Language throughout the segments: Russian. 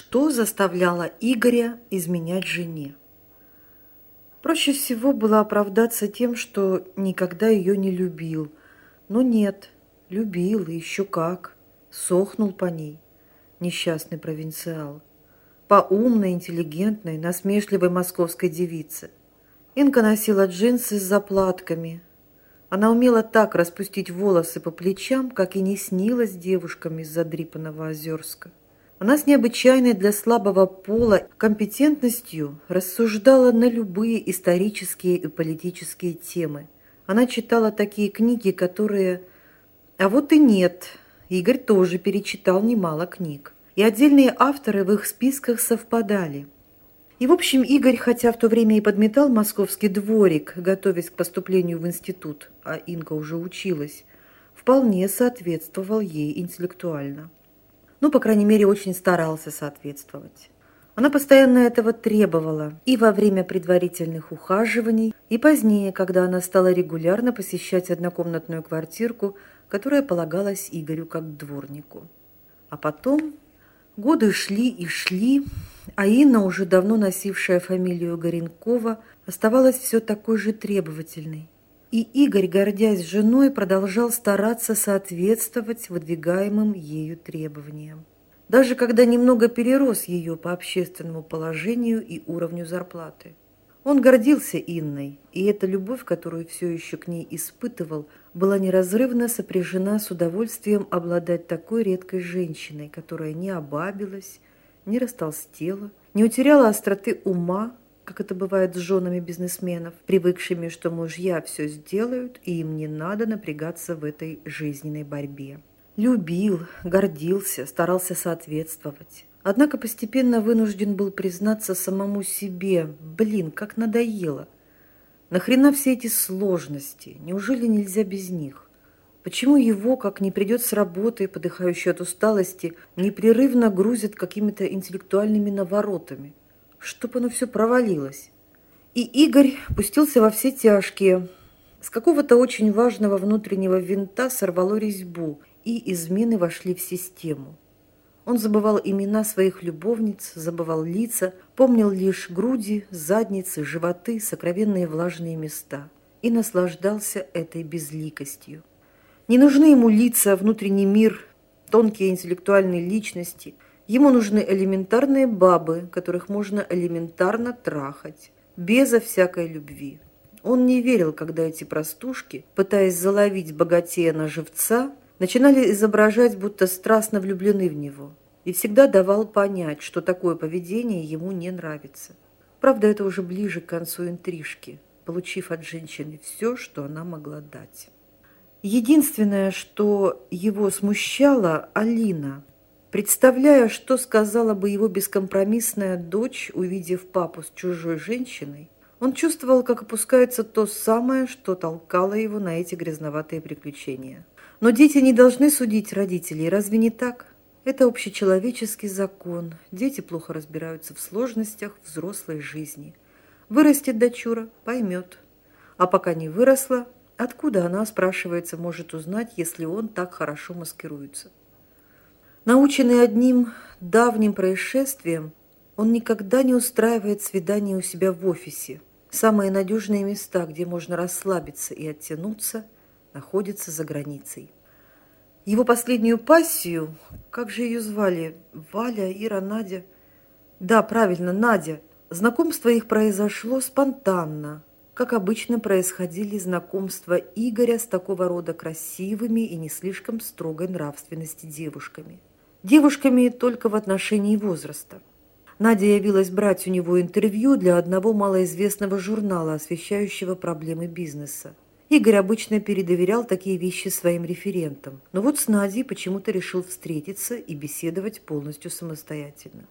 Что заставляло Игоря изменять жене? Проще всего было оправдаться тем, что никогда ее не любил. Но нет, любил и еще как. Сохнул по ней. Несчастный провинциал. По умной, интеллигентной, насмешливой московской девице. Инка носила джинсы с заплатками. Она умела так распустить волосы по плечам, как и не снилась девушкам из задрипанного Озерска. Она с необычайной для слабого пола компетентностью рассуждала на любые исторические и политические темы. Она читала такие книги, которые... А вот и нет. Игорь тоже перечитал немало книг. И отдельные авторы в их списках совпадали. И, в общем, Игорь, хотя в то время и подметал московский дворик, готовясь к поступлению в институт, а Инга уже училась, вполне соответствовал ей интеллектуально. Ну, по крайней мере, очень старался соответствовать. Она постоянно этого требовала и во время предварительных ухаживаний, и позднее, когда она стала регулярно посещать однокомнатную квартирку, которая полагалась Игорю как дворнику. А потом годы шли и шли, а Инна, уже давно носившая фамилию Горенкова, оставалась все такой же требовательной. И Игорь, гордясь женой, продолжал стараться соответствовать выдвигаемым ею требованиям. Даже когда немного перерос ее по общественному положению и уровню зарплаты. Он гордился Инной, и эта любовь, которую все еще к ней испытывал, была неразрывно сопряжена с удовольствием обладать такой редкой женщиной, которая не обабилась, не растолстела, не утеряла остроты ума, как это бывает с женами бизнесменов, привыкшими, что мужья все сделают, и им не надо напрягаться в этой жизненной борьбе. Любил, гордился, старался соответствовать. Однако постепенно вынужден был признаться самому себе, блин, как надоело. Нахрена все эти сложности? Неужели нельзя без них? Почему его, как не придет с работы, подыхающий от усталости, непрерывно грузят какими-то интеллектуальными наворотами? Чтоб оно все провалилось. И Игорь пустился во все тяжкие. С какого-то очень важного внутреннего винта сорвало резьбу, и измены вошли в систему. Он забывал имена своих любовниц, забывал лица, помнил лишь груди, задницы, животы, сокровенные влажные места и наслаждался этой безликостью. Не нужны ему лица, внутренний мир, тонкие интеллектуальные личности – Ему нужны элементарные бабы, которых можно элементарно трахать, безо всякой любви. Он не верил, когда эти простушки, пытаясь заловить богатея на живца, начинали изображать, будто страстно влюблены в него, и всегда давал понять, что такое поведение ему не нравится. Правда, это уже ближе к концу интрижки, получив от женщины все, что она могла дать. Единственное, что его смущало, Алина – Представляя, что сказала бы его бескомпромиссная дочь, увидев папу с чужой женщиной, он чувствовал, как опускается то самое, что толкало его на эти грязноватые приключения. Но дети не должны судить родителей, разве не так? Это общечеловеческий закон. Дети плохо разбираются в сложностях взрослой жизни. Вырастет дочура, поймет. А пока не выросла, откуда она, спрашивается, может узнать, если он так хорошо маскируется? Наученный одним давним происшествием, он никогда не устраивает свидания у себя в офисе. Самые надежные места, где можно расслабиться и оттянуться, находятся за границей. Его последнюю пассию, как же ее звали, Валя, Ира, Надя? Да, правильно, Надя. Знакомство их произошло спонтанно, как обычно происходили знакомства Игоря с такого рода красивыми и не слишком строгой нравственности девушками – девушками только в отношении возраста. Надя явилась брать у него интервью для одного малоизвестного журнала, освещающего проблемы бизнеса. Игорь обычно передоверял такие вещи своим референтам, но вот с Надей почему-то решил встретиться и беседовать полностью самостоятельно.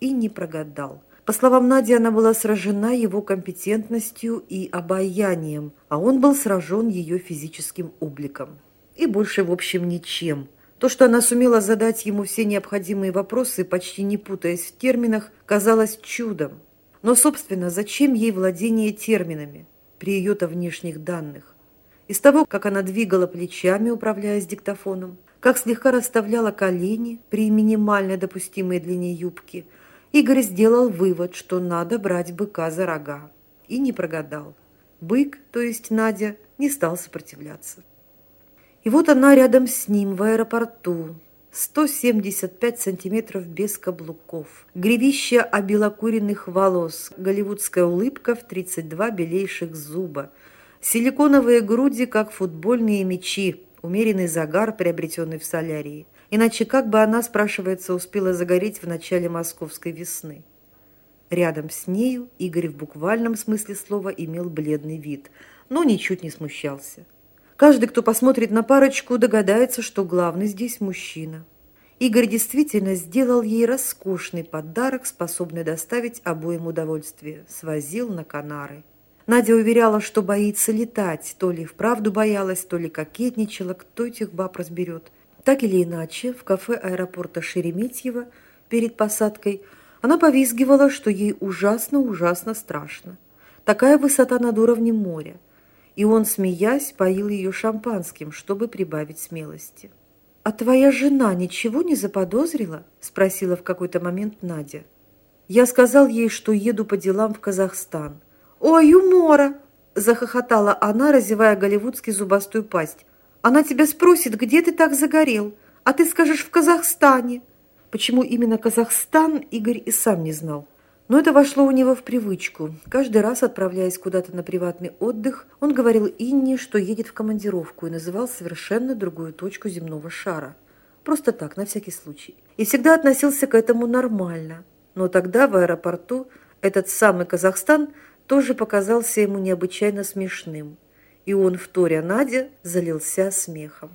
И не прогадал. По словам Нади, она была сражена его компетентностью и обаянием, а он был сражен ее физическим обликом. И больше, в общем, ничем – то, что она сумела задать ему все необходимые вопросы, почти не путаясь в терминах, казалось чудом. Но, собственно, зачем ей владение терминами при ее-то внешних данных? Из того, как она двигала плечами, управляясь диктофоном, как слегка расставляла колени при минимально допустимой длине юбки, Игорь сделал вывод, что надо брать быка за рога. И не прогадал. Бык, то есть Надя, не стал сопротивляться. И вот она рядом с ним в аэропорту, 175 сантиметров без каблуков, гривище обелокуренных волос, голливудская улыбка в 32 белейших зуба, силиконовые груди, как футбольные мячи, умеренный загар, приобретенный в солярии. Иначе как бы она, спрашивается, успела загореть в начале московской весны? Рядом с нею Игорь в буквальном смысле слова имел бледный вид, но ничуть не смущался. Каждый, кто посмотрит на парочку, догадается, что главный здесь мужчина. Игорь действительно сделал ей роскошный подарок, способный доставить обоим удовольствие. Свозил на Канары. Надя уверяла, что боится летать. То ли вправду боялась, то ли кокетничала. Кто этих баб разберет? Так или иначе, в кафе аэропорта Шереметьево перед посадкой она повизгивала, что ей ужасно-ужасно страшно. Такая высота над уровнем моря – и он, смеясь, поил ее шампанским, чтобы прибавить смелости. «А твоя жена ничего не заподозрила?» – спросила в какой-то момент Надя. Я сказал ей, что еду по делам в Казахстан. «Ой, юмора!» – захохотала она, разевая голливудский зубастую пасть. «Она тебя спросит, где ты так загорел, а ты скажешь в Казахстане». Почему именно Казахстан, Игорь и сам не знал. Но это вошло у него в привычку. Каждый раз, отправляясь куда-то на приватный отдых, он говорил Инне, что едет в командировку и называл совершенно другую точку земного шара. Просто так, на всякий случай. И всегда относился к этому нормально. Но тогда в аэропорту этот самый Казахстан тоже показался ему необычайно смешным. И он, вторя Надя, залился смехом.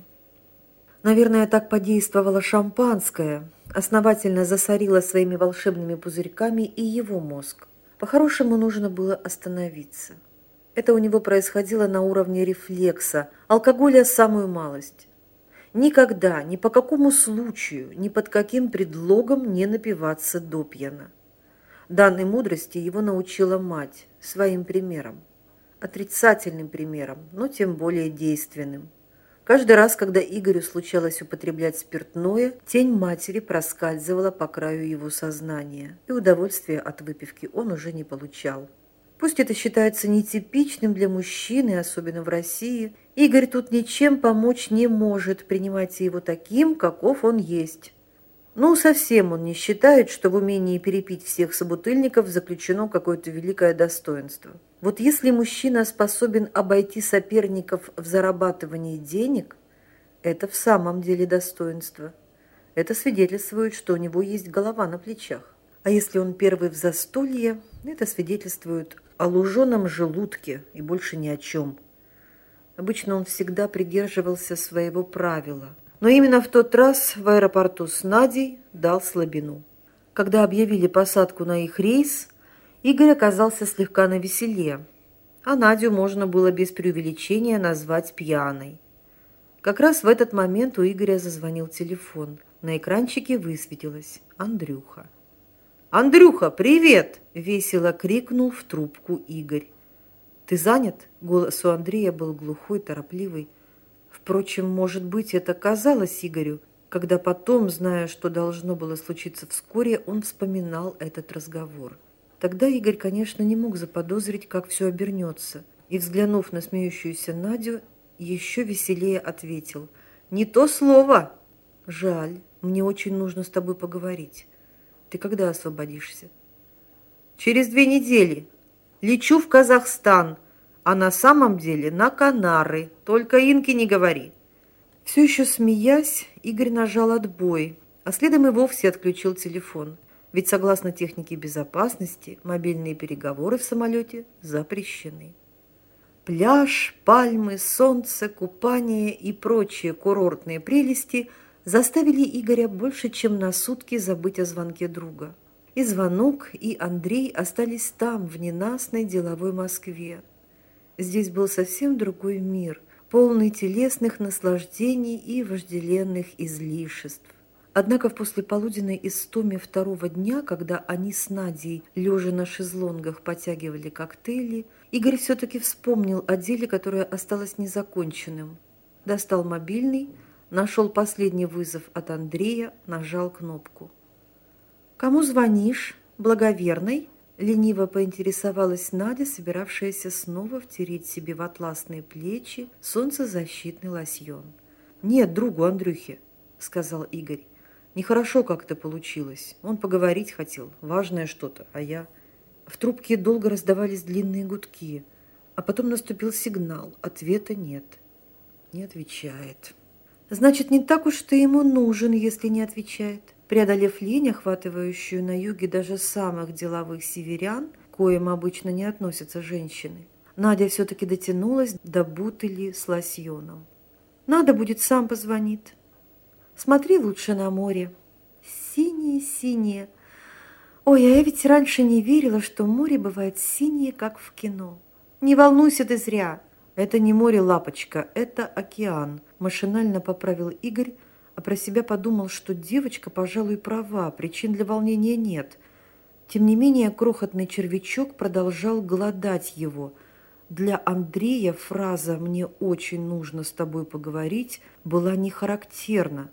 Наверное, так подействовало шампанское, основательно засорило своими волшебными пузырьками и его мозг. По-хорошему нужно было остановиться. Это у него происходило на уровне рефлекса, алкоголя самую малость. Никогда, ни по какому случаю, ни под каким предлогом не напиваться до пьяна. Данной мудрости его научила мать своим примером. Отрицательным примером, но тем более действенным. Каждый раз, когда Игорю случалось употреблять спиртное, тень матери проскальзывала по краю его сознания, и удовольствия от выпивки он уже не получал. Пусть это считается нетипичным для мужчины, особенно в России, Игорь тут ничем помочь не может, принимайте его таким, каков он есть. Ну, совсем он не считает, что в умении перепить всех собутыльников заключено какое-то великое достоинство. Вот если мужчина способен обойти соперников в зарабатывании денег, это в самом деле достоинство. Это свидетельствует, что у него есть голова на плечах. А если он первый в застолье, это свидетельствует о луженом желудке и больше ни о чем. Обычно он всегда придерживался своего правила – но именно в тот раз в аэропорту с Надей дал слабину. Когда объявили посадку на их рейс, Игорь оказался слегка навеселе, а Надю можно было без преувеличения назвать пьяной. Как раз в этот момент у Игоря зазвонил телефон. На экранчике высветилось «Андрюха». «Андрюха, привет!» – весело крикнул в трубку Игорь. «Ты занят?» – голос у Андрея был глухой, торопливый. Впрочем, может быть, это казалось Игорю, когда потом, зная, что должно было случиться вскоре, он вспоминал этот разговор. Тогда Игорь, конечно, не мог заподозрить, как все обернется, и, взглянув на смеющуюся Надю, еще веселее ответил «Не то слово!» «Жаль, мне очень нужно с тобой поговорить. Ты когда освободишься?» «Через две недели. Лечу в Казахстан а на самом деле на Канары. Только Инке не говори». Все еще смеясь, Игорь нажал отбой, а следом и вовсе отключил телефон. Ведь согласно технике безопасности, мобильные переговоры в самолете запрещены. Пляж, пальмы, солнце, купание и прочие курортные прелести заставили Игоря больше, чем на сутки забыть о звонке друга. И звонок, и Андрей остались там, в ненастной деловой Москве. Здесь был совсем другой мир, полный телесных наслаждений и вожделенных излишеств. Однако в послеполуденной истоме второго дня, когда они с Надей, лежа на шезлонгах, потягивали коктейли, Игорь все-таки вспомнил о деле, которое осталось незаконченным. Достал мобильный, нашел последний вызов от Андрея, нажал кнопку. «Кому звонишь? Благоверной?» Лениво поинтересовалась Надя, собиравшаяся снова втереть себе в атласные плечи солнцезащитный лосьон. «Нет, другу Андрюхе», — сказал Игорь. «Нехорошо как-то получилось. Он поговорить хотел, важное что-то, а я...» В трубке долго раздавались длинные гудки, а потом наступил сигнал. Ответа нет. Не отвечает. Значит, не так уж ты ему нужен, если не отвечает. Преодолев лень, охватывающую на юге даже самых деловых северян, коим обычно не относятся женщины, Надя все-таки дотянулась до бутыли с лосьоном. «Надо будет, сам позвонит. Смотри лучше на море. Синее-синее. Ой, а я ведь раньше не верила, что море бывает синее, как в кино. Не волнуйся ты зря. Это не море, лапочка, это океан», – машинально поправил Игорь, а про себя подумал, что девочка, пожалуй, права, причин для волнения нет. Тем не менее, крохотный червячок продолжал голодать его. Для Андрея фраза «мне очень нужно с тобой поговорить» была не характерна.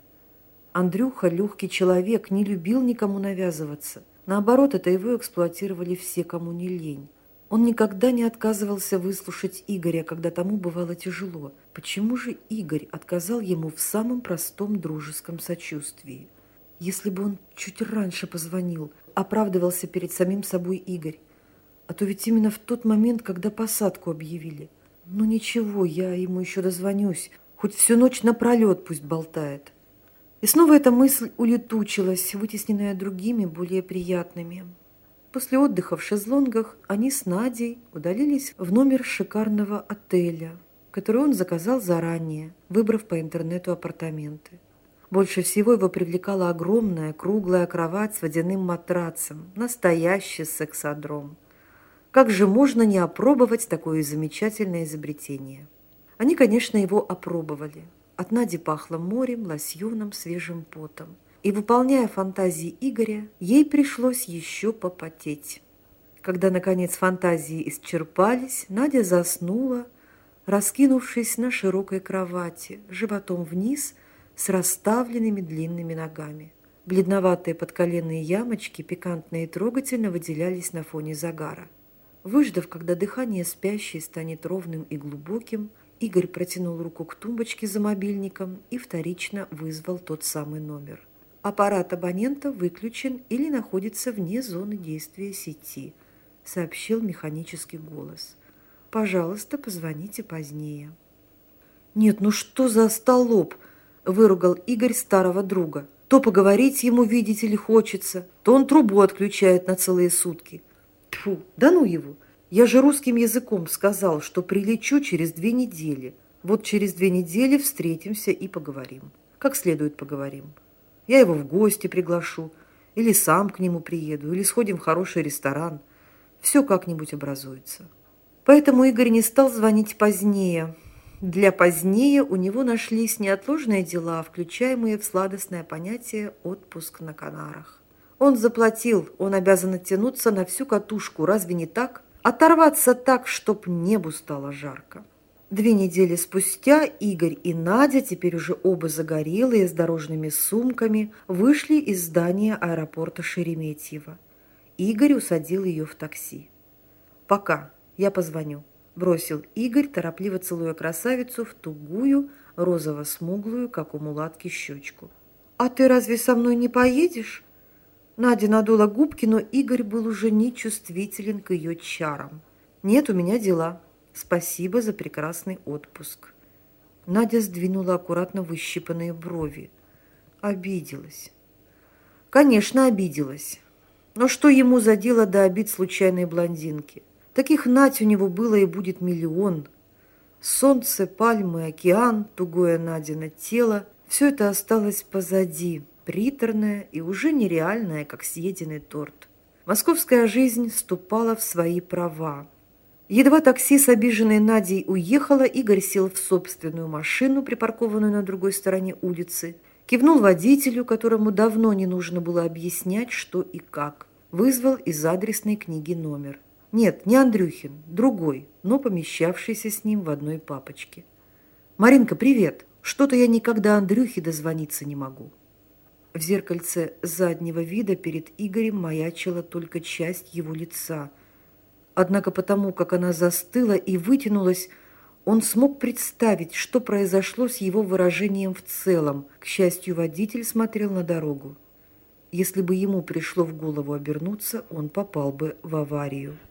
Андрюха, легкий человек, не любил никому навязываться. Наоборот, это его эксплуатировали все, кому не лень. Он никогда не отказывался выслушать Игоря, когда тому бывало тяжело. Почему же Игорь отказал ему в самом простом дружеском сочувствии? Если бы он чуть раньше позвонил, оправдывался перед самим собой Игорь. А то ведь именно в тот момент, когда посадку объявили. Ну ничего, я ему еще дозвонюсь. Хоть всю ночь напролет пусть болтает. И снова эта мысль улетучилась, вытесненная другими, более приятными. После отдыха в шезлонгах они с Надей удалились в номер шикарного отеля, который он заказал заранее, выбрав по интернету апартаменты. Больше всего его привлекала огромная круглая кровать с водяным матрацем, настоящий сексодром. Как же можно не опробовать такое замечательное изобретение? Они, конечно, его опробовали. От Нади пахло морем, лосьоном, свежим потом и, выполняя фантазии Игоря, ей пришлось еще попотеть. Когда, наконец, фантазии исчерпались, Надя заснула, раскинувшись на широкой кровати, животом вниз с расставленными длинными ногами. Бледноватые подколенные ямочки пикантно и трогательно выделялись на фоне загара. Выждав, когда дыхание спящей станет ровным и глубоким, Игорь протянул руку к тумбочке за мобильником и вторично вызвал тот самый номер – Аппарат абонента выключен или находится вне зоны действия сети, сообщил механический голос. Пожалуйста, позвоните позднее. Нет, ну что за столоп? выругал Игорь старого друга. То поговорить ему, видите ли, хочется, то он трубу отключает на целые сутки. Тьфу, да ну его! Я же русским языком сказал, что прилечу через две недели. Вот через две недели встретимся и поговорим. Как следует поговорим. Я его в гости приглашу, или сам к нему приеду, или сходим в хороший ресторан. Все как-нибудь образуется. Поэтому Игорь не стал звонить позднее. Для позднее у него нашлись неотложные дела, включаемые в сладостное понятие «отпуск на Канарах». Он заплатил, он обязан оттянуться на всю катушку, разве не так? Оторваться так, чтоб небу стало жарко. Две недели спустя Игорь и Надя, теперь уже оба загорелые, с дорожными сумками, вышли из здания аэропорта Шереметьево. Игорь усадил ее в такси. «Пока, я позвоню», – бросил Игорь, торопливо целуя красавицу в тугую, розово-смуглую, как у мулатки, щечку. «А ты разве со мной не поедешь?» Надя надула губки, но Игорь был уже нечувствителен к ее чарам. «Нет, у меня дела», Спасибо за прекрасный отпуск. Надя сдвинула аккуратно выщипанные брови. Обиделась. Конечно, обиделась. Но что ему за дело до обид случайной блондинки? Таких Надь у него было и будет миллион. Солнце, пальмы, океан, тугое Надино тело – все это осталось позади, приторное и уже нереальное, как съеденный торт. Московская жизнь ступала в свои права. Едва такси с обиженной Надей уехало, Игорь сел в собственную машину, припаркованную на другой стороне улицы, кивнул водителю, которому давно не нужно было объяснять, что и как. Вызвал из адресной книги номер. Нет, не Андрюхин, другой, но помещавшийся с ним в одной папочке. «Маринка, привет!» Что-то я никогда Андрюхе дозвониться не могу. В зеркальце заднего вида перед Игорем маячила только часть его лица. Однако потому, как она застыла и вытянулась, он смог представить, что произошло с его выражением в целом. К счастью, водитель смотрел на дорогу. Если бы ему пришло в голову обернуться, он попал бы в аварию.